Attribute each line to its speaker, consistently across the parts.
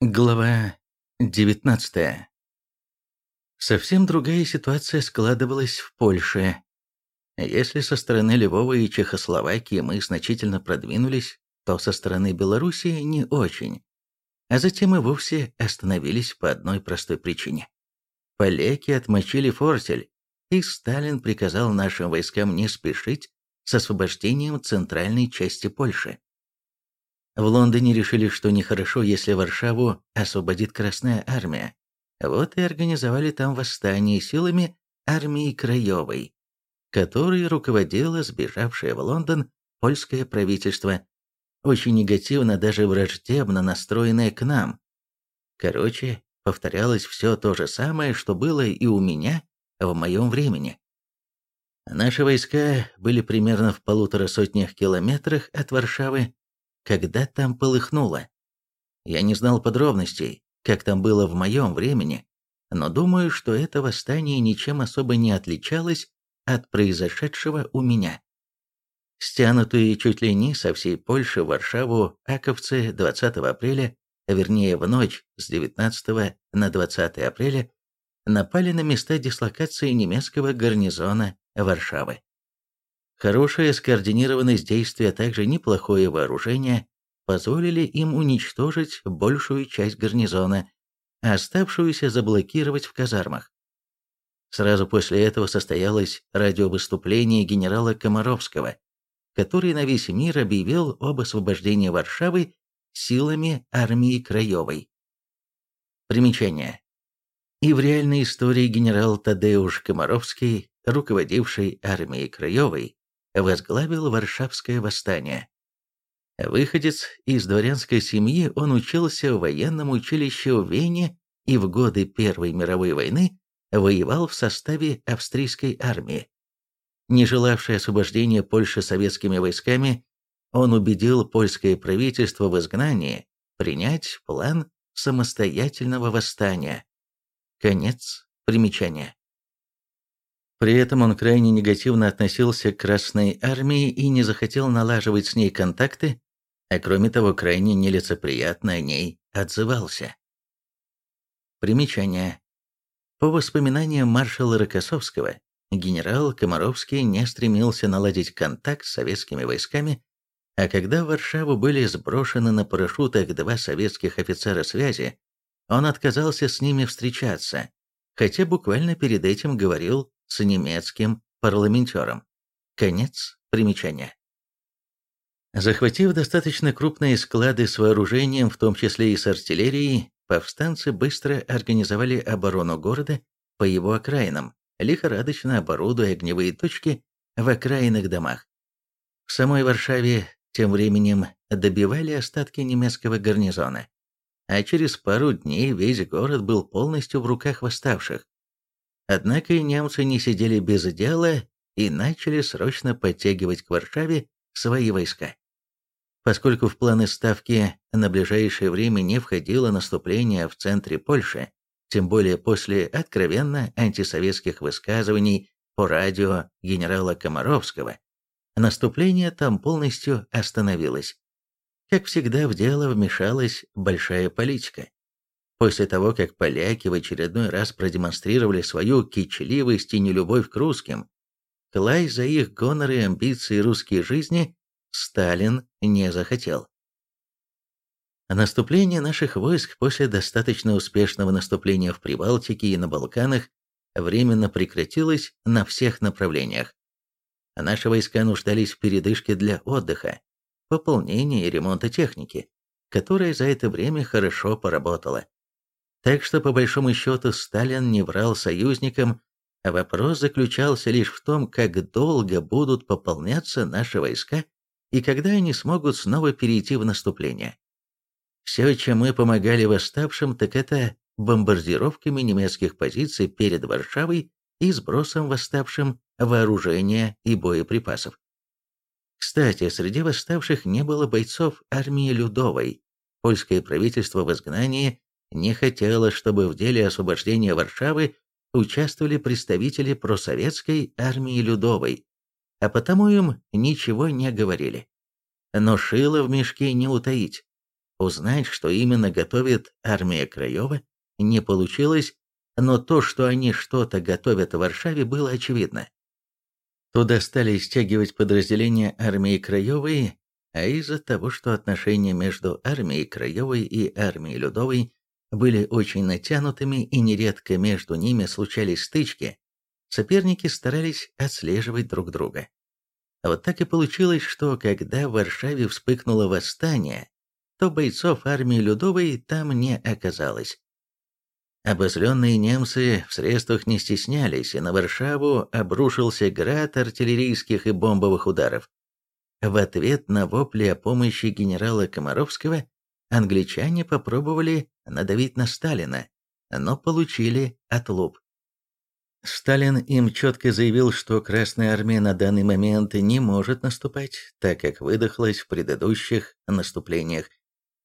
Speaker 1: Глава 19 Совсем другая ситуация складывалась в Польше. Если со стороны Львова и Чехословакии мы значительно продвинулись, то со стороны Белоруссии не очень. А затем и вовсе остановились по одной простой причине. Поляки отмочили фортель, и Сталин приказал нашим войскам не спешить с освобождением центральной части Польши. В Лондоне решили, что нехорошо, если Варшаву освободит Красная Армия. Вот и организовали там восстание силами армии Краевой, которой руководило сбежавшее в Лондон польское правительство, очень негативно, даже враждебно настроенное к нам. Короче, повторялось все то же самое, что было и у меня в моем времени. Наши войска были примерно в полутора сотнях километрах от Варшавы, когда там полыхнуло. Я не знал подробностей, как там было в моем времени, но думаю, что это восстание ничем особо не отличалось от произошедшего у меня. Стянутые чуть ли не со всей Польши в Варшаву аковцы 20 апреля, вернее в ночь с 19 на 20 апреля, напали на места дислокации немецкого гарнизона Варшавы. Хорошая скоординированность действия, а также неплохое вооружение позволили им уничтожить большую часть гарнизона, а оставшуюся заблокировать в казармах. Сразу после этого состоялось радиовыступление генерала Комаровского, который на весь мир объявил об освобождении Варшавы силами армии Краевой. Примечание. И в реальной истории генерал Тадеуш Комаровский, руководивший армией Краевой, возглавил Варшавское восстание. Выходец из дворянской семьи, он учился в военном училище в Вене и в годы Первой мировой войны воевал в составе австрийской армии. Не желавший освобождения Польши советскими войсками, он убедил польское правительство в изгнании принять план самостоятельного восстания. Конец примечания. При этом он крайне негативно относился к Красной Армии и не захотел налаживать с ней контакты, а кроме того крайне нелицеприятно о ней отзывался. Примечание. По воспоминаниям маршала Рокоссовского, генерал Комаровский не стремился наладить контакт с советскими войсками, а когда в Варшаву были сброшены на парашютах два советских офицера связи, он отказался с ними встречаться, хотя буквально перед этим говорил с немецким парламентером. Конец примечания. Захватив достаточно крупные склады с вооружением, в том числе и с артиллерией, повстанцы быстро организовали оборону города по его окраинам, лихорадочно оборудуя огневые точки в окраинных домах. В самой Варшаве тем временем добивали остатки немецкого гарнизона, а через пару дней весь город был полностью в руках восставших. Однако и немцы не сидели без дела и начали срочно подтягивать к Варшаве свои войска. Поскольку в планы ставки на ближайшее время не входило наступление в центре Польши, тем более после откровенно антисоветских высказываний по радио генерала Комаровского, наступление там полностью остановилось. Как всегда в дело вмешалась большая политика. После того, как поляки в очередной раз продемонстрировали свою кичливость и нелюбовь к русским, класть за их гоноры и амбиции русской жизни Сталин не захотел. Наступление наших войск после достаточно успешного наступления в Прибалтике и на Балканах временно прекратилось на всех направлениях. Наши войска нуждались в передышке для отдыха, пополнения и ремонта техники, которая за это время хорошо поработала. Так что, по большому счету, Сталин не врал союзникам, а вопрос заключался лишь в том, как долго будут пополняться наши войска и когда они смогут снова перейти в наступление. Все, чем мы помогали восставшим, так это бомбардировками немецких позиций перед Варшавой и сбросом восставшим вооружения и боеприпасов. Кстати, среди восставших не было бойцов армии Людовой. Польское правительство в изгнании не хотела, чтобы в деле освобождения Варшавы участвовали представители просоветской армии Людовой, а потому им ничего не говорили. Но шило в мешке не утаить. Узнать, что именно готовит армия Краева, не получилось, но то, что они что-то готовят в Варшаве, было очевидно. Туда стали стягивать подразделения армии Краевой, а из-за того, что отношения между армией Краевой и армией Людовой были очень натянутыми и нередко между ними случались стычки, соперники старались отслеживать друг друга. Вот так и получилось, что когда в Варшаве вспыхнуло восстание, то бойцов армии Людовой там не оказалось. Обозленные немцы в средствах не стеснялись, и на Варшаву обрушился град артиллерийских и бомбовых ударов. В ответ на вопли о помощи генерала Комаровского англичане попробовали надавить на Сталина, но получили отлуп. Сталин им четко заявил, что Красная Армия на данный момент не может наступать, так как выдохлась в предыдущих наступлениях,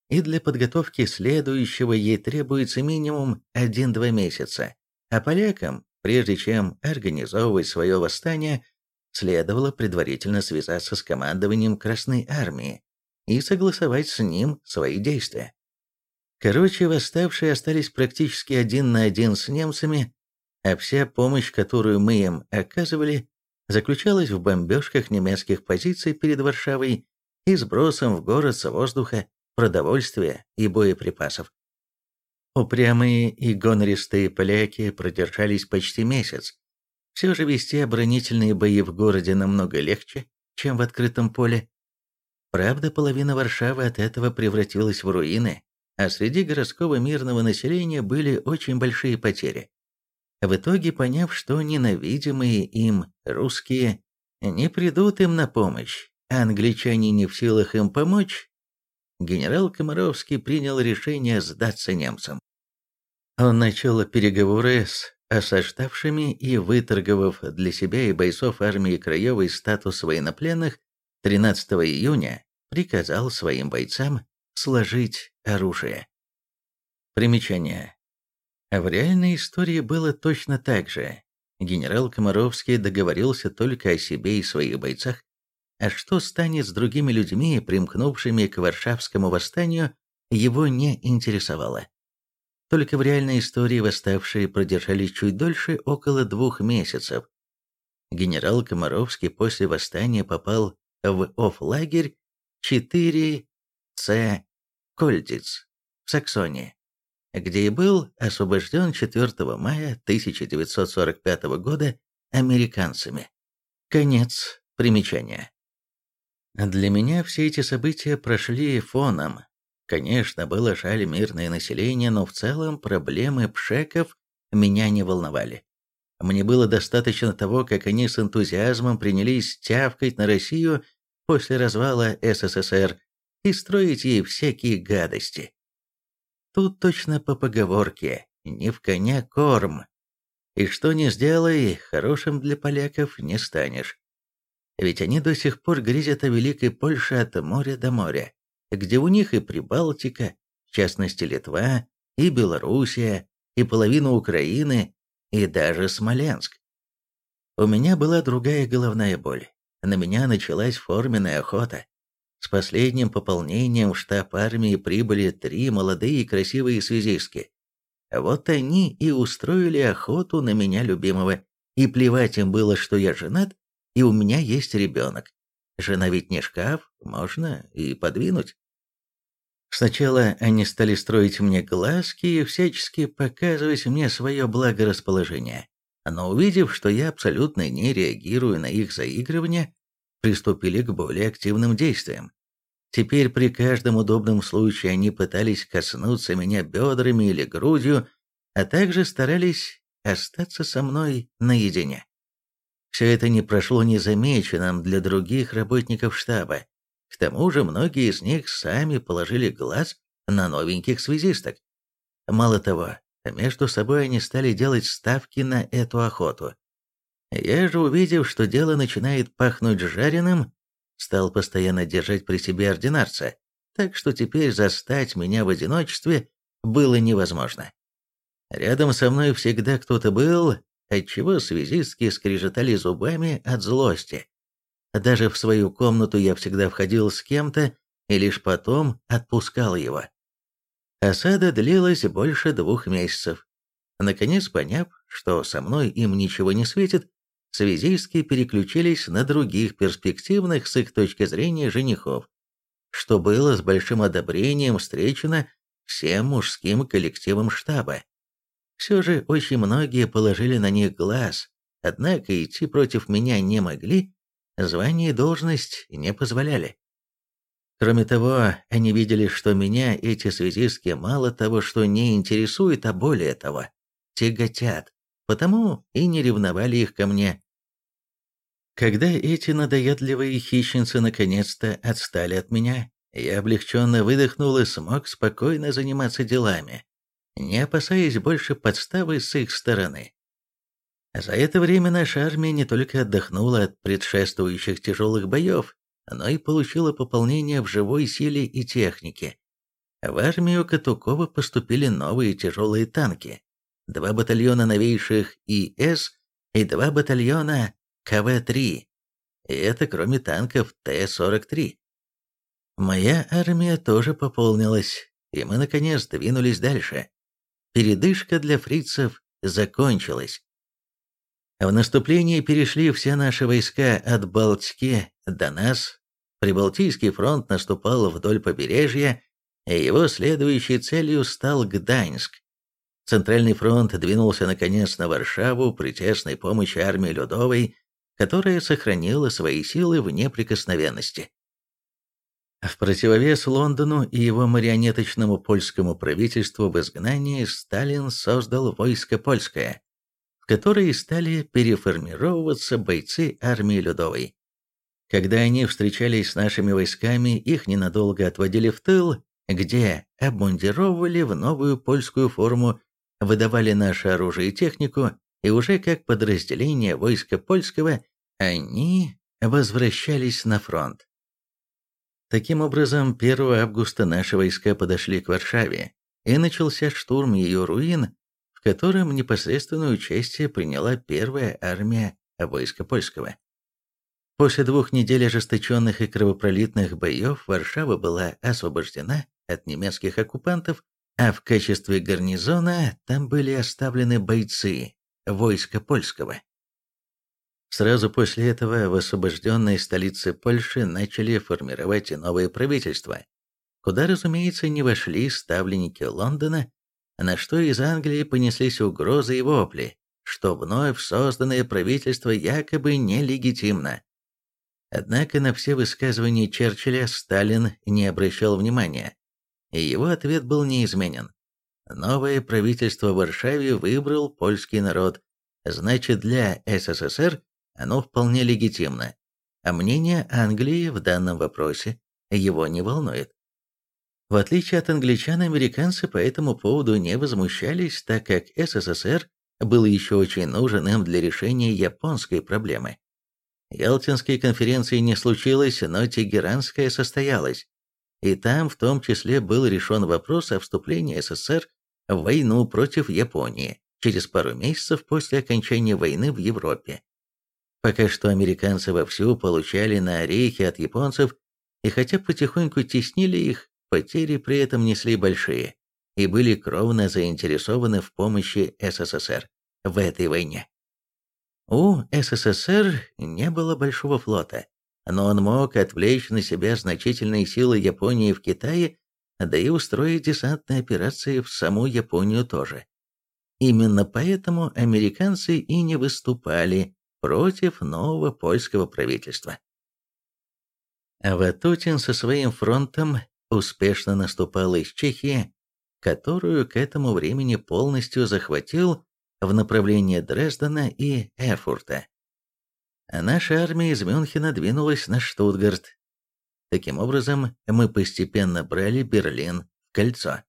Speaker 1: и для подготовки следующего ей требуется минимум 1-2 месяца, а полякам, прежде чем организовывать свое восстание, следовало предварительно связаться с командованием Красной Армии и согласовать с ним свои действия. Короче, восставшие остались практически один на один с немцами, а вся помощь, которую мы им оказывали, заключалась в бомбежках немецких позиций перед Варшавой и сбросом в город с воздуха продовольствия и боеприпасов. Упрямые и гонористые поляки продержались почти месяц. Все же вести оборонительные бои в городе намного легче, чем в открытом поле. Правда, половина Варшавы от этого превратилась в руины, а среди городского мирного населения были очень большие потери. В итоге, поняв, что ненавидимые им русские не придут им на помощь, а англичане не в силах им помочь, генерал Комаровский принял решение сдаться немцам. Он начал переговоры с осаждавшими и, выторговав для себя и бойцов армии Краевой статус военнопленных, 13 июня приказал своим бойцам сложить оружие. Примечание. В реальной истории было точно так же. Генерал Комаровский договорился только о себе и своих бойцах, а что станет с другими людьми, примкнувшими к Варшавскому восстанию, его не интересовало. Только в реальной истории восставшие продержались чуть дольше, около двух месяцев. Генерал Комаровский после восстания попал в оф-лагерь 4С Кольдиц в Саксонии, где и был освобожден 4 мая 1945 года американцами. Конец примечания. Для меня все эти события прошли фоном. Конечно, было жаль мирное население, но в целом проблемы пшеков меня не волновали. Мне было достаточно того, как они с энтузиазмом принялись тявкать на Россию после развала СССР и строить ей всякие гадости. Тут точно по поговорке «не в коня корм». И что не сделай, хорошим для поляков не станешь. Ведь они до сих пор грезят о Великой Польше от моря до моря, где у них и Прибалтика, в частности Литва, и Белоруссия, и половина Украины, и даже Смоленск. У меня была другая головная боль. На меня началась форменная охота. С последним пополнением в штаб армии прибыли три молодые и красивые связистки. Вот они и устроили охоту на меня любимого, и плевать им было, что я женат, и у меня есть ребенок. Жена ведь не шкаф, можно и подвинуть. Сначала они стали строить мне глазки и всячески показывать мне свое благорасположение. Но увидев, что я абсолютно не реагирую на их заигрывание, приступили к более активным действиям. Теперь при каждом удобном случае они пытались коснуться меня бедрами или грудью, а также старались остаться со мной наедине. Все это не прошло незамеченным для других работников штаба. К тому же многие из них сами положили глаз на новеньких связисток. Мало того, между собой они стали делать ставки на эту охоту. Я же, увидев, что дело начинает пахнуть жареным, стал постоянно держать при себе ординарца, так что теперь застать меня в одиночестве было невозможно. Рядом со мной всегда кто-то был, отчего связистки скрежетали зубами от злости. Даже в свою комнату я всегда входил с кем-то, и лишь потом отпускал его. Осада длилась больше двух месяцев. Наконец, поняв, что со мной им ничего не светит, связистки переключились на других перспективных с их точки зрения женихов, что было с большим одобрением встречено всем мужским коллективом штаба. Все же очень многие положили на них глаз, однако идти против меня не могли, звание и должность не позволяли. Кроме того, они видели, что меня эти связистки мало того, что не интересуют, а более того, тяготят, потому и не ревновали их ко мне. Когда эти надоедливые хищницы наконец-то отстали от меня, я облегченно выдохнул и смог спокойно заниматься делами, не опасаясь больше подставы с их стороны. За это время наша армия не только отдохнула от предшествующих тяжелых боев, но и получила пополнение в живой силе и технике. В армию Катукова поступили новые тяжелые танки, два батальона новейших ИС и два батальона КВ-3. И это кроме танков Т-43. Моя армия тоже пополнилась, и мы наконец двинулись дальше. Передышка для фрицев закончилась. В наступление перешли все наши войска от Балтики до нас. Прибалтийский фронт наступал вдоль побережья, и его следующей целью стал Гданьск. Центральный фронт двинулся наконец на Варшаву при тесной помощи армии Людовой, которая сохранила свои силы в неприкосновенности. В противовес Лондону и его марионеточному польскому правительству в изгнании Сталин создал войско польское, в которые стали переформировываться бойцы армии Людовой. Когда они встречались с нашими войсками, их ненадолго отводили в тыл, где обмундировывали в новую польскую форму, выдавали наше оружие и технику, и уже как подразделение войска польского они возвращались на фронт. Таким образом, 1 августа наши войска подошли к Варшаве, и начался штурм ее руин, в котором непосредственное участие приняла первая армия войска польского. После двух недель ожесточенных и кровопролитных боев Варшава была освобождена от немецких оккупантов, а в качестве гарнизона там были оставлены бойцы войска польского. Сразу после этого в освобожденной столице Польши начали формировать новое правительство, куда, разумеется, не вошли ставленники Лондона, на что из Англии понеслись угрозы и вопли, что вновь созданное правительство якобы нелегитимно. Однако на все высказывания Черчилля Сталин не обращал внимания, и его ответ был неизменен. Новое правительство в Варшаве выбрал польский народ, значит для СССР оно вполне легитимно, а мнение Англии в данном вопросе его не волнует. В отличие от англичан, американцы по этому поводу не возмущались, так как СССР был еще очень нужен им для решения японской проблемы. Ялтинской конференции не случилось, но Тегеранская состоялась, и там в том числе был решен вопрос о вступлении СССР в войну против Японии через пару месяцев после окончания войны в Европе. Пока что американцы вовсю получали на орехи от японцев, и хотя потихоньку теснили их, потери при этом несли большие и были кровно заинтересованы в помощи СССР в этой войне. У СССР не было большого флота, но он мог отвлечь на себя значительные силы Японии в Китае, да и устроить десантные операции в саму Японию тоже. Именно поэтому американцы и не выступали против нового польского правительства. А Ватутин со своим фронтом успешно наступал из Чехии, которую к этому времени полностью захватил в направлении Дрездена и Эрфурта. Наша армия из Мюнхена двинулась на Штутгарт. Таким образом, мы постепенно брали Берлин в кольцо.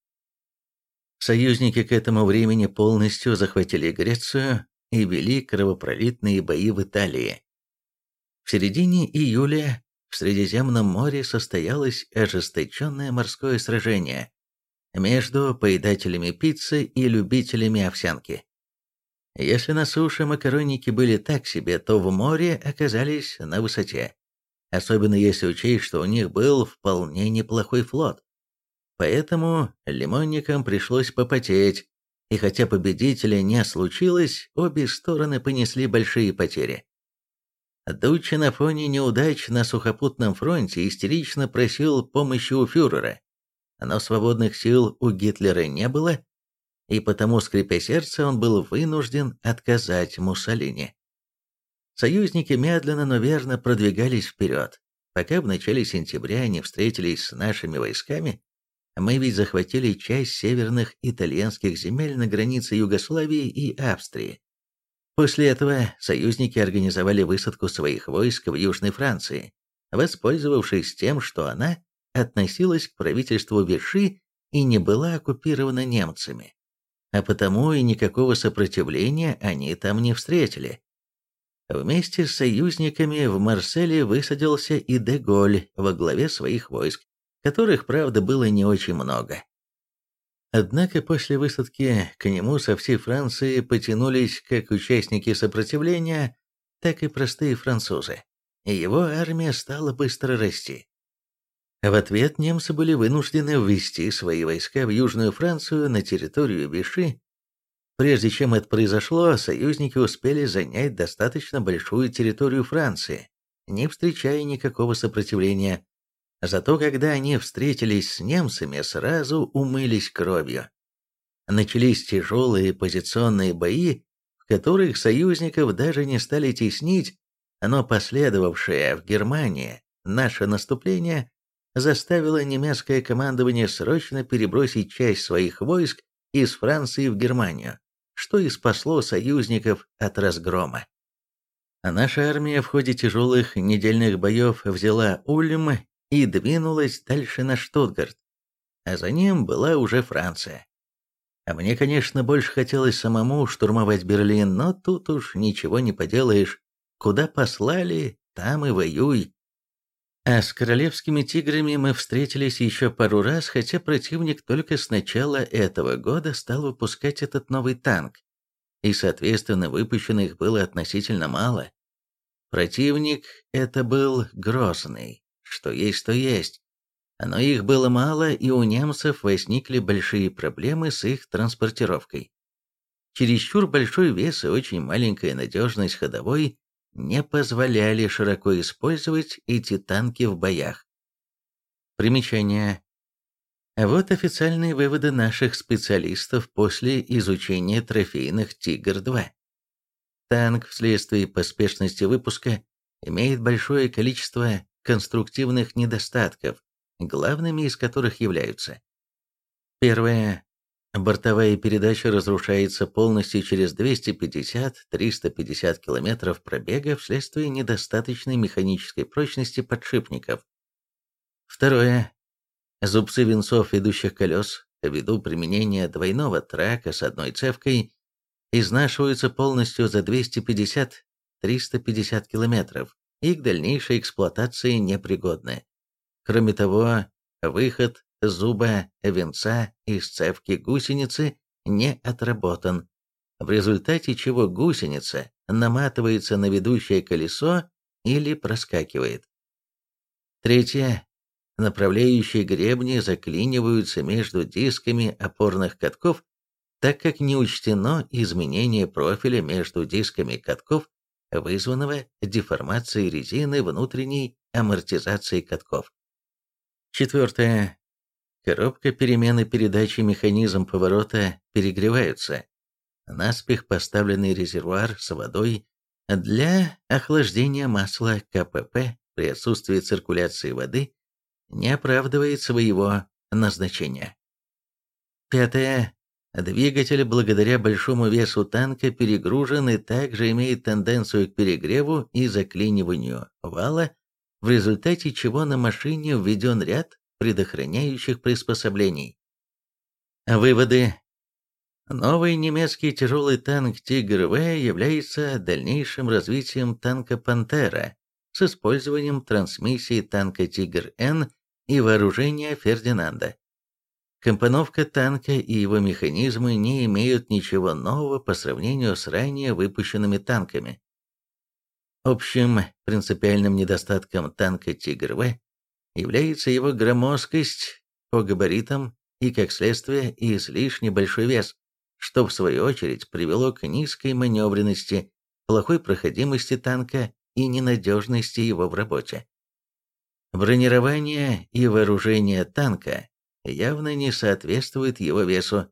Speaker 1: Союзники к этому времени полностью захватили Грецию и вели кровопролитные бои в Италии. В середине июля в Средиземном море состоялось ожесточенное морское сражение между поедателями пиццы и любителями овсянки. Если на суше макаронники были так себе, то в море оказались на высоте. особенно если учесть, что у них был вполне неплохой флот. Поэтому лимонникам пришлось попотеть, и хотя победителя не случилось, обе стороны понесли большие потери. Дуччи на фоне неудач на сухопутном фронте истерично просил помощи у фюрера, но свободных сил у Гитлера не было, и потому, скрипя сердце, он был вынужден отказать Муссолини. Союзники медленно, но верно продвигались вперед. Пока в начале сентября они встретились с нашими войсками, мы ведь захватили часть северных итальянских земель на границе Югославии и Австрии. После этого союзники организовали высадку своих войск в Южной Франции, воспользовавшись тем, что она относилась к правительству Виши и не была оккупирована немцами. А потому и никакого сопротивления они там не встретили. Вместе с союзниками в Марселе высадился и Деголь во главе своих войск, которых, правда, было не очень много. Однако после высадки к нему со всей Франции потянулись как участники сопротивления, так и простые французы. Его армия стала быстро расти. В ответ немцы были вынуждены ввести свои войска в Южную Францию на территорию Виши. Прежде чем это произошло, союзники успели занять достаточно большую территорию Франции, не встречая никакого сопротивления, Зато когда они встретились с немцами, сразу умылись кровью. Начались тяжелые позиционные бои, в которых союзников даже не стали теснить, но последовавшее в Германии наше наступление заставило немецкое командование срочно перебросить часть своих войск из Франции в Германию, что и спасло союзников от разгрома. Наша армия в ходе тяжелых недельных боев взяла Ульм и двинулась дальше на Штутгарт, а за ним была уже Франция. А мне, конечно, больше хотелось самому штурмовать Берлин, но тут уж ничего не поделаешь. Куда послали, там и воюй. А с королевскими тиграми мы встретились еще пару раз, хотя противник только с начала этого года стал выпускать этот новый танк, и, соответственно, выпущенных было относительно мало. Противник это был Грозный, что есть, то есть. Но их было мало, и у немцев возникли большие проблемы с их транспортировкой. Чересчур большой вес и очень маленькая надежность ходовой не позволяли широко использовать эти танки в боях. Примечание. Вот официальные выводы наших специалистов после изучения трофейных «Тигр-2». Танк вследствие поспешности выпуска имеет большое количество конструктивных недостатков, главными из которых являются Первое. Бортовая передача разрушается полностью через 250-350 км пробега вследствие недостаточной механической прочности подшипников. Второе. Зубцы винцов ведущих колес, ввиду применения двойного трака с одной цевкой, изнашиваются полностью за 250-350 км, и к дальнейшей эксплуатации непригодны. Кроме того, выход зуба венца из цевки гусеницы не отработан, в результате чего гусеница наматывается на ведущее колесо или проскакивает. Третье. Направляющие гребни заклиниваются между дисками опорных катков, так как не учтено изменение профиля между дисками катков вызванного деформацией резины внутренней амортизации катков. Четвертое. Коробка перемены передачи механизм поворота перегреваются. Наспех поставленный резервуар с водой для охлаждения масла КПП при отсутствии циркуляции воды не оправдывает своего назначения. Пятое. Двигатель, благодаря большому весу танка, перегружен и также имеет тенденцию к перегреву и заклиниванию вала, в результате чего на машине введен ряд предохраняющих приспособлений. Выводы. Новый немецкий тяжелый танк «Тигр-В» является дальнейшим развитием танка «Пантера» с использованием трансмиссии танка «Тигр-Н» и вооружения «Фердинанда». Компоновка танка и его механизмы не имеют ничего нового по сравнению с ранее выпущенными танками. Общим принципиальным недостатком танка «Тигр-В» является его громоздкость по габаритам и, как следствие, излишне большой вес, что в свою очередь привело к низкой маневренности, плохой проходимости танка и ненадежности его в работе. Бронирование и вооружение танка явно не соответствует его весу.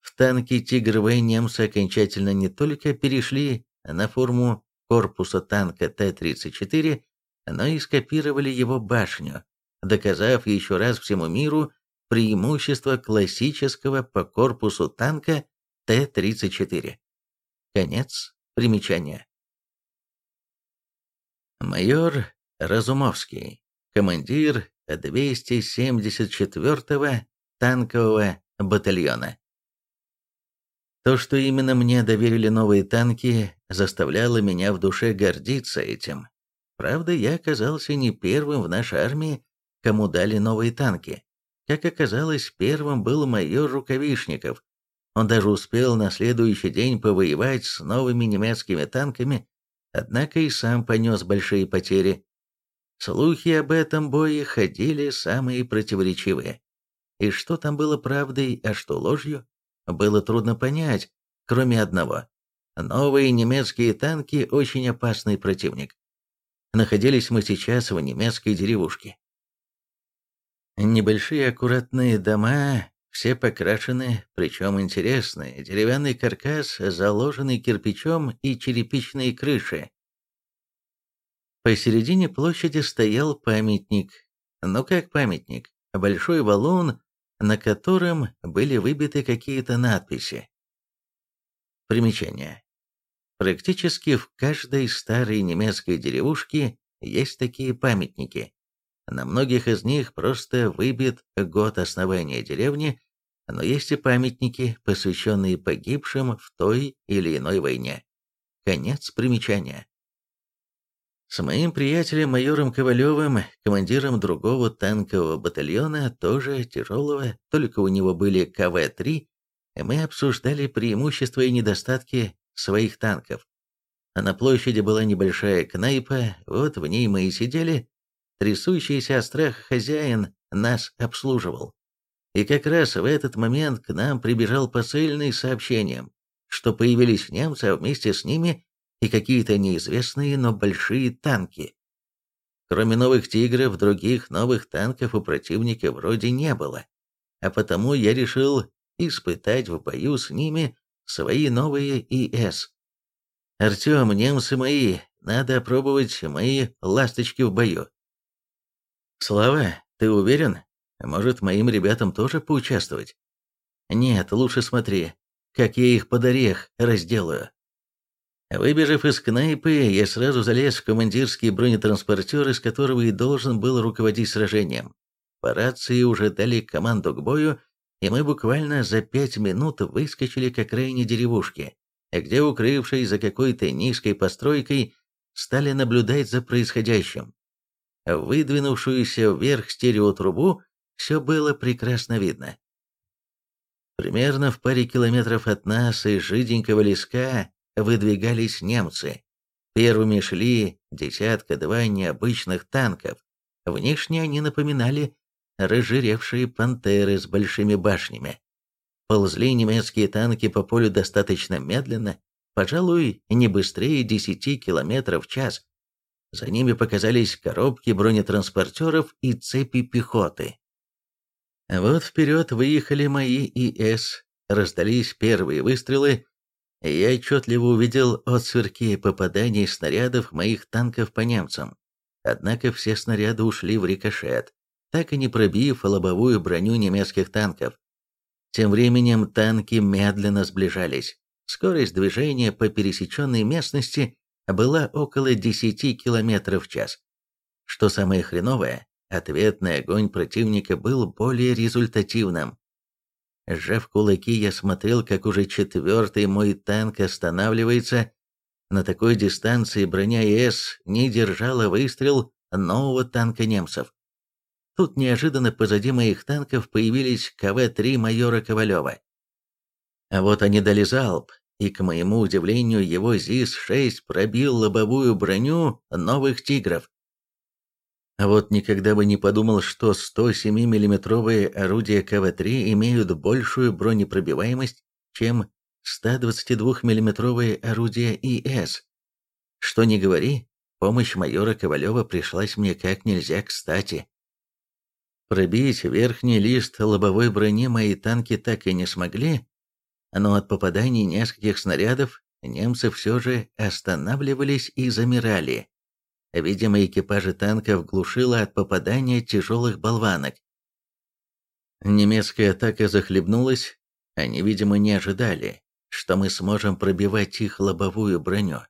Speaker 1: В танке «Тигр-В» немцы окончательно не только перешли на форму корпуса танка Т-34, но и скопировали его башню, доказав еще раз всему миру преимущество классического по корпусу танка Т-34. Конец примечания. Майор Разумовский, командир 274-го танкового батальона. То, что именно мне доверили новые танки, заставляло меня в душе гордиться этим. Правда, я оказался не первым в нашей армии, кому дали новые танки. Как оказалось, первым был майор Рукавишников. Он даже успел на следующий день повоевать с новыми немецкими танками, однако и сам понес большие потери. Слухи об этом бое ходили самые противоречивые. И что там было правдой, а что ложью, было трудно понять, кроме одного. Новые немецкие танки – очень опасный противник. Находились мы сейчас в немецкой деревушке. Небольшие аккуратные дома, все покрашены, причем интересные, деревянный каркас, заложенный кирпичом и черепичные крыши. Посередине площади стоял памятник. Ну как памятник? Большой валун, на котором были выбиты какие-то надписи. Примечание. Практически в каждой старой немецкой деревушке есть такие памятники. На многих из них просто выбит год основания деревни, но есть и памятники, посвященные погибшим в той или иной войне. Конец примечания. С моим приятелем майором Ковалевым, командиром другого танкового батальона, тоже тяжелого, только у него были КВ-3, мы обсуждали преимущества и недостатки своих танков. А на площади была небольшая кнайпа, вот в ней мы и сидели. Трясущийся от страха хозяин нас обслуживал. И как раз в этот момент к нам прибежал посыльный с сообщением, что появились немцы, а вместе с ними и какие-то неизвестные, но большие танки. Кроме новых «Тигров», других новых танков у противника вроде не было, а потому я решил испытать в бою с ними свои новые ИС. «Артем, немцы мои, надо опробовать мои ласточки в бою». «Слава, ты уверен? Может, моим ребятам тоже поучаствовать?» «Нет, лучше смотри, как я их под орех разделаю». Выбежав из кнайпы, я сразу залез в командирский бронетранспортер, из которого и должен был руководить сражением. По рации уже дали команду к бою, и мы буквально за пять минут выскочили к окраине деревушки, где, укрывшись за какой-то низкой постройкой, стали наблюдать за происходящим. Выдвинувшуюся вверх стереотрубу все было прекрасно видно. Примерно в паре километров от нас из жиденького леска выдвигались немцы. Первыми шли десятка-два необычных танков. Внешне они напоминали разжиревшие пантеры с большими башнями. Ползли немецкие танки по полю достаточно медленно, пожалуй, не быстрее 10 км в час. За ними показались коробки бронетранспортеров и цепи пехоты. Вот вперед выехали мои ИС, раздались первые выстрелы, я отчетливо увидел отсверки попаданий снарядов моих танков по немцам. Однако все снаряды ушли в рикошет, так и не пробив лобовую броню немецких танков. Тем временем танки медленно сближались. Скорость движения по пересеченной местности была около 10 км в час. Что самое хреновое, ответный огонь противника был более результативным. Сжав кулаки, я смотрел, как уже четвертый мой танк останавливается. На такой дистанции броня ИС не держала выстрел нового танка немцев. Тут неожиданно позади моих танков появились КВ-3 майора Ковалева. А вот они дали залп, и, к моему удивлению, его ЗИС-6 пробил лобовую броню новых «Тигров». А вот никогда бы не подумал, что 107 миллиметровые орудия КВ-3 имеют большую бронепробиваемость, чем 122 миллиметровые орудия ИС. Что ни говори, помощь майора Ковалева пришлась мне как нельзя кстати. Пробить верхний лист лобовой брони мои танки так и не смогли, но от попаданий нескольких снарядов немцы все же останавливались и замирали. Видимо, экипажи танков глушило от попадания тяжелых болванок. Немецкая атака захлебнулась, они, видимо, не ожидали, что мы сможем пробивать их лобовую броню.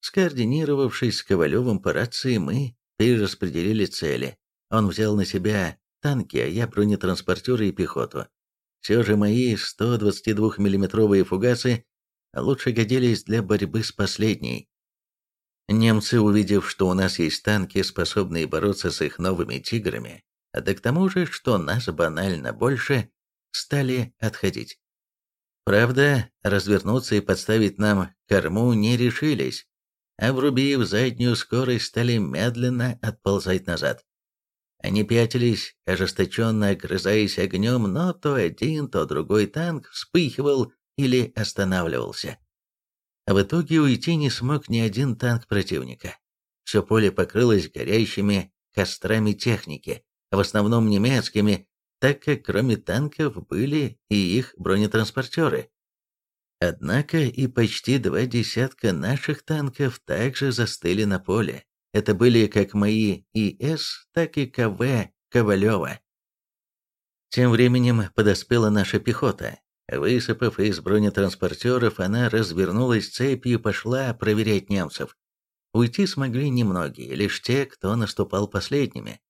Speaker 1: Скоординировавшись с Ковалевым по рации, мы перераспределили цели. Он взял на себя танки, а я бронетранспортеры и пехоту. Все же мои 122 миллиметровые фугасы лучше годились для борьбы с последней. Немцы, увидев, что у нас есть танки, способные бороться с их новыми «Тиграми», а да к тому же, что нас банально больше, стали отходить. Правда, развернуться и подставить нам корму не решились, а врубив заднюю скорость, стали медленно отползать назад. Они пятились, ожесточенно огрызаясь огнем, но то один, то другой танк вспыхивал или останавливался. В итоге уйти не смог ни один танк противника. Все поле покрылось горящими кострами техники, в основном немецкими, так как кроме танков были и их бронетранспортеры. Однако и почти два десятка наших танков также застыли на поле, это были как мои ИС, так и КВ Ковалева. Тем временем подоспела наша пехота. Высыпав из бронетранспортеров, она развернулась цепью и пошла проверять немцев. Уйти смогли немногие, лишь те, кто наступал последними.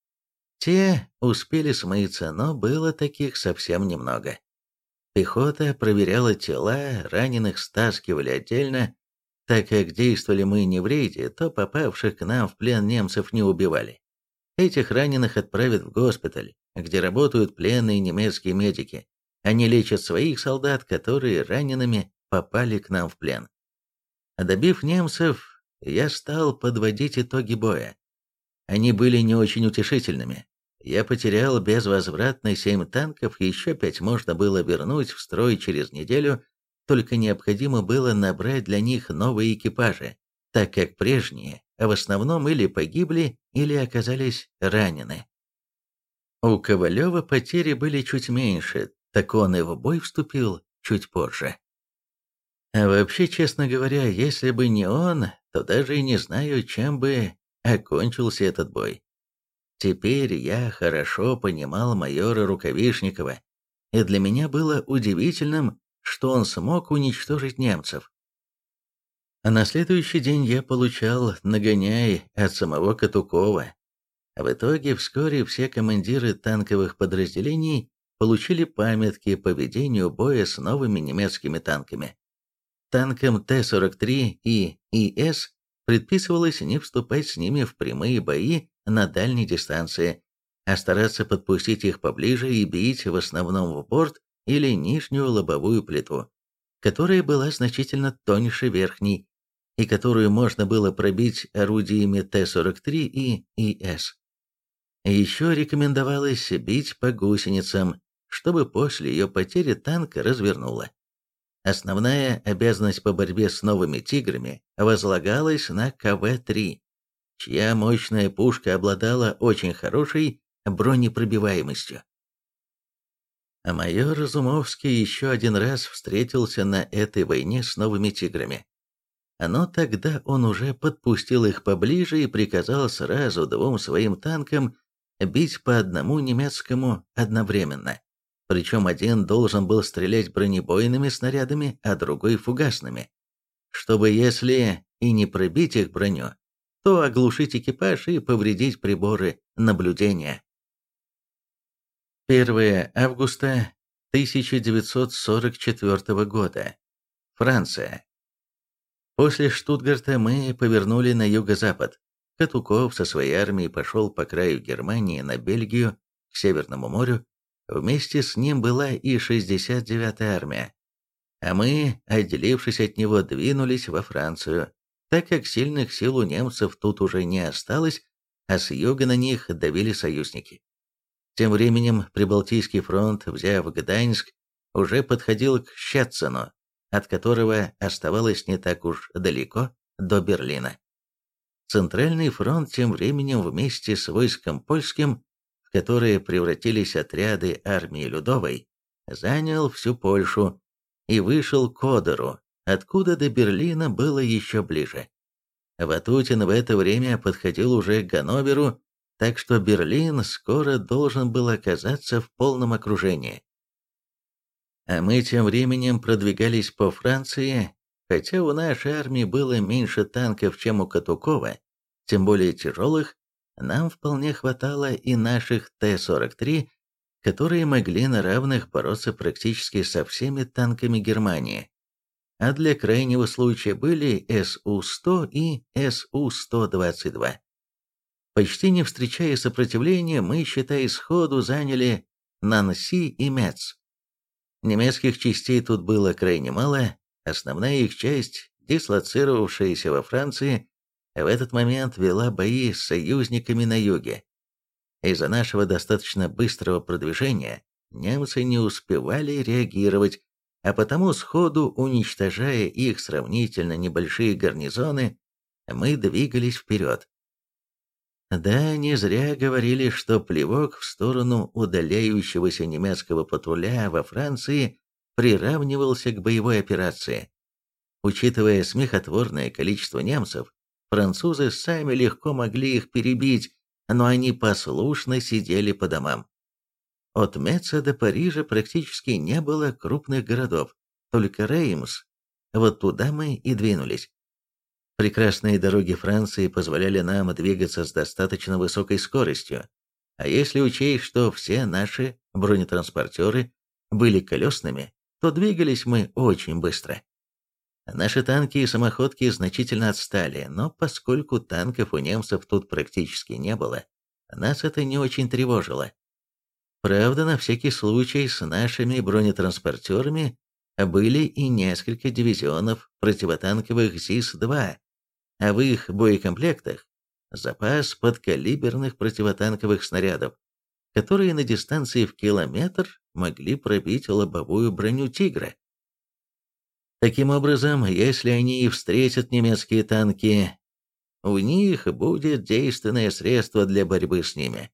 Speaker 1: Те успели смыться, но было таких совсем немного. Пехота проверяла тела, раненых стаскивали отдельно, так как действовали мы не в рейде, то попавших к нам в плен немцев не убивали. Этих раненых отправят в госпиталь, где работают пленные немецкие медики. Они лечат своих солдат, которые ранеными попали к нам в плен. Добив немцев, я стал подводить итоги боя. Они были не очень утешительными. Я потерял безвозвратно семь танков, еще пять можно было вернуть в строй через неделю, только необходимо было набрать для них новые экипажи, так как прежние в основном или погибли, или оказались ранены. У Ковалева потери были чуть меньше, так он и в бой вступил чуть позже. А вообще, честно говоря, если бы не он, то даже и не знаю, чем бы окончился этот бой. Теперь я хорошо понимал майора Рукавишникова, и для меня было удивительным, что он смог уничтожить немцев. А на следующий день я получал нагоняй от самого Катукова. В итоге вскоре все командиры танковых подразделений получили памятки по ведению боя с новыми немецкими танками. Танкам Т-43 и ИС предписывалось не вступать с ними в прямые бои на дальней дистанции, а стараться подпустить их поближе и бить в основном в борт или нижнюю лобовую плиту, которая была значительно тоньше верхней, и которую можно было пробить орудиями Т-43 и ИС. Еще рекомендовалось бить по гусеницам, чтобы после ее потери танк развернуло. Основная обязанность по борьбе с новыми «Тиграми» возлагалась на КВ-3, чья мощная пушка обладала очень хорошей бронепробиваемостью. А майор Разумовский еще один раз встретился на этой войне с новыми тиграми. Но тогда он уже подпустил их поближе и приказал сразу двум своим танкам бить по одному немецкому одновременно. Причем один должен был стрелять бронебойными снарядами, а другой фугасными. Чтобы, если и не пробить их броню, то оглушить экипаж и повредить приборы наблюдения. 1 августа 1944 года. Франция. После Штутгарта мы повернули на юго-запад. Катуков со своей армией пошел по краю Германии на Бельгию, к Северному морю. Вместе с ним была и 69-я армия. а мы, отделившись от него, двинулись во Францию, так как сильных сил у немцев тут уже не осталось, а с юга на них давили союзники. Тем временем Прибалтийский фронт, взяв Гданьск, уже подходил к Щецину, от которого оставалось не так уж далеко до Берлина. Центральный фронт тем временем вместе с войском польским, в которое превратились отряды армии Людовой, занял всю Польшу и вышел к Одеру, откуда до Берлина было еще ближе. Ватутин в это время подходил уже к Ганноверу, так что Берлин скоро должен был оказаться в полном окружении. А мы тем временем продвигались по Франции, хотя у нашей армии было меньше танков, чем у Катукова, тем более тяжелых, нам вполне хватало и наших Т-43, которые могли на равных бороться практически со всеми танками Германии. А для крайнего случая были СУ-100 и СУ-122. Почти не встречая сопротивления, мы, считай, сходу заняли Нанси и Мец. Немецких частей тут было крайне мало, основная их часть, дислоцировавшаяся во Франции, в этот момент вела бои с союзниками на юге. Из-за нашего достаточно быстрого продвижения немцы не успевали реагировать, а потому сходу уничтожая их сравнительно небольшие гарнизоны, мы двигались вперед. Да, не зря говорили, что плевок в сторону удаляющегося немецкого патруля во Франции приравнивался к боевой операции. Учитывая смехотворное количество немцев, французы сами легко могли их перебить, но они послушно сидели по домам. От Меца до Парижа практически не было крупных городов, только Реймс. Вот туда мы и двинулись. Прекрасные дороги Франции позволяли нам двигаться с достаточно высокой скоростью, а если учесть, что все наши бронетранспортеры были колесными, то двигались мы очень быстро. Наши танки и самоходки значительно отстали, но поскольку танков у немцев тут практически не было, нас это не очень тревожило. Правда, на всякий случай с нашими бронетранспортерами были и несколько дивизионов противотанковых ЗИС-2, а в их боекомплектах запас подкалиберных противотанковых снарядов, которые на дистанции в километр могли пробить лобовую броню «Тигра». Таким образом, если они и встретят немецкие танки, у них будет действенное средство для борьбы с ними.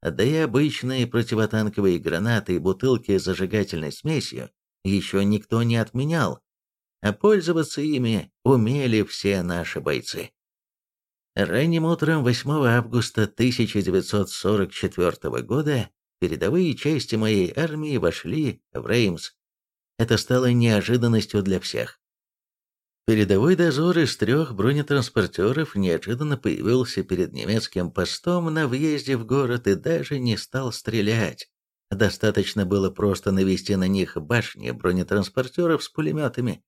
Speaker 1: Да и обычные противотанковые гранаты и бутылки с зажигательной смесью еще никто не отменял, а пользоваться ими умели все наши бойцы. Ранним утром 8 августа 1944 года передовые части моей армии вошли в Реймс. Это стало неожиданностью для всех. Передовой дозор из трех бронетранспортеров неожиданно появился перед немецким постом на въезде в город и даже не стал стрелять. Достаточно было просто навести на них башни бронетранспортеров с пулеметами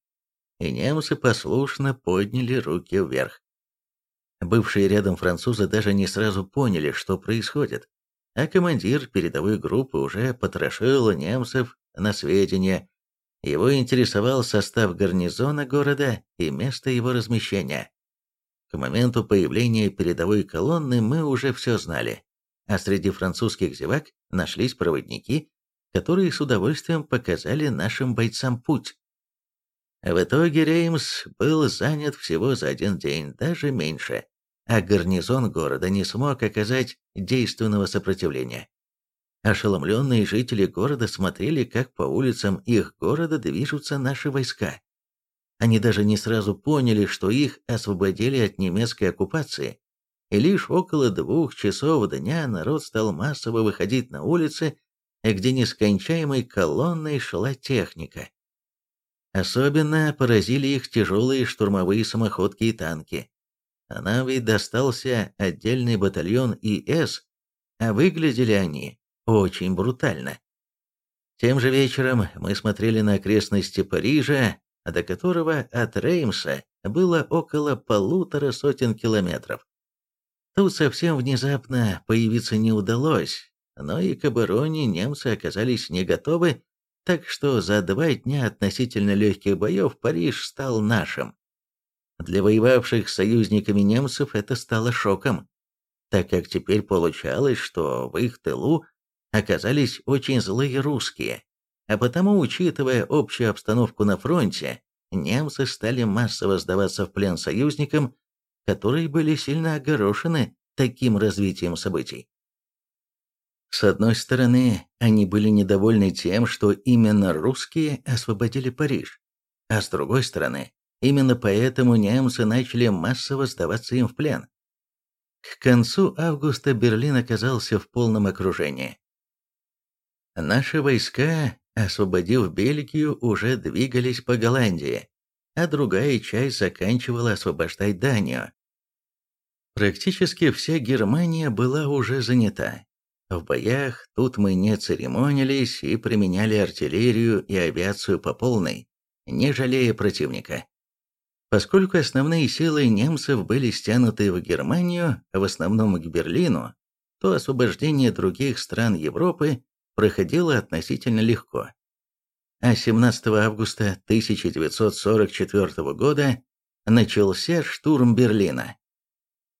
Speaker 1: и немцы послушно подняли руки вверх. Бывшие рядом французы даже не сразу поняли, что происходит, а командир передовой группы уже потрошил немцев на сведения. Его интересовал состав гарнизона города и место его размещения. К моменту появления передовой колонны мы уже все знали, а среди французских зевак нашлись проводники, которые с удовольствием показали нашим бойцам путь. В итоге Реймс был занят всего за один день, даже меньше, а гарнизон города не смог оказать действенного сопротивления. Ошеломленные жители города смотрели, как по улицам их города движутся наши войска. Они даже не сразу поняли, что их освободили от немецкой оккупации, и лишь около двух часов дня народ стал массово выходить на улицы, где нескончаемой колонной шла техника. Особенно поразили их тяжелые штурмовые самоходки и танки. Нам ведь достался отдельный батальон ИС, а выглядели они очень брутально. Тем же вечером мы смотрели на окрестности Парижа, до которого от Реймса было около полутора сотен километров. Тут совсем внезапно появиться не удалось, но и к обороне немцы оказались не готовы, так что за два дня относительно легких боев Париж стал нашим. Для воевавших с союзниками немцев это стало шоком, так как теперь получалось, что в их тылу оказались очень злые русские, а потому, учитывая общую обстановку на фронте, немцы стали массово сдаваться в плен союзникам, которые были сильно огорошены таким развитием событий. С одной стороны, они были недовольны тем, что именно русские освободили Париж, а с другой стороны, именно поэтому немцы начали массово сдаваться им в плен. К концу августа Берлин оказался в полном окружении. Наши войска, освободив Бельгию, уже двигались по Голландии, а другая часть заканчивала освобождать Данию. Практически вся Германия была уже занята, в боях тут мы не церемонились и применяли артиллерию и авиацию по полной, не жалея противника. Поскольку основные силы немцев были стянуты в Германию, в основном к Берлину, то освобождение других стран Европы проходило относительно легко. А 17 августа 1944 года начался штурм Берлина.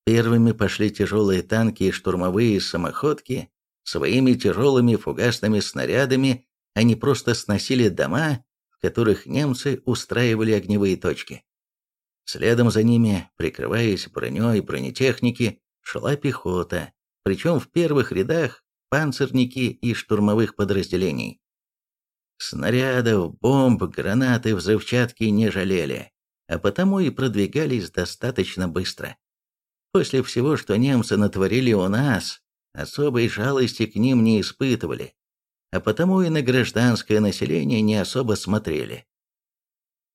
Speaker 1: Первыми пошли тяжелые танки и штурмовые самоходки, Своими тяжелыми фугасными снарядами они просто сносили дома, в которых немцы устраивали огневые точки. Следом за ними, прикрываясь броней бронетехники, шла пехота, причем в первых рядах панцирники и штурмовых подразделений. Снарядов, бомб, гранаты, взрывчатки не жалели, а потому и продвигались достаточно быстро. После всего, что немцы натворили у нас, особой жалости к ним не испытывали, а потому и на гражданское население не особо смотрели.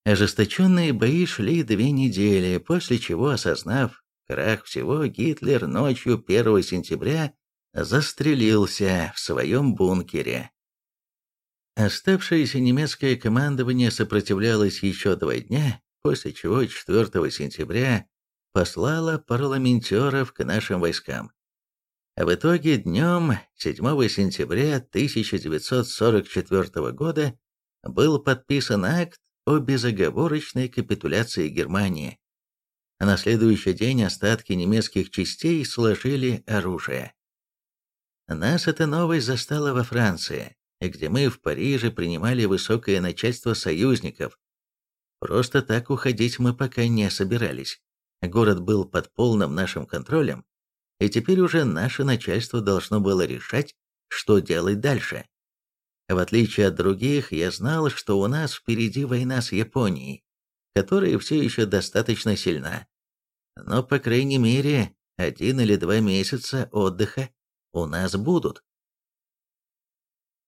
Speaker 1: Ожесточенные бои шли две недели, после чего, осознав крах всего, Гитлер ночью 1 сентября застрелился в своем бункере. Оставшееся немецкое командование сопротивлялось еще два дня, после чего 4 сентября послало парламентеров к нашим войскам. В итоге днем 7 сентября 1944 года был подписан акт о безоговорочной капитуляции Германии. На следующий день остатки немецких частей сложили оружие. Нас эта новость застала во Франции, где мы в Париже принимали высокое начальство союзников. Просто так уходить мы пока не собирались. Город был под полным нашим контролем, и теперь уже наше начальство должно было решать, что делать дальше. В отличие от других, я знал, что у нас впереди война с Японией, которая все еще достаточно сильна. Но, по крайней мере, один или два месяца отдыха у нас будут.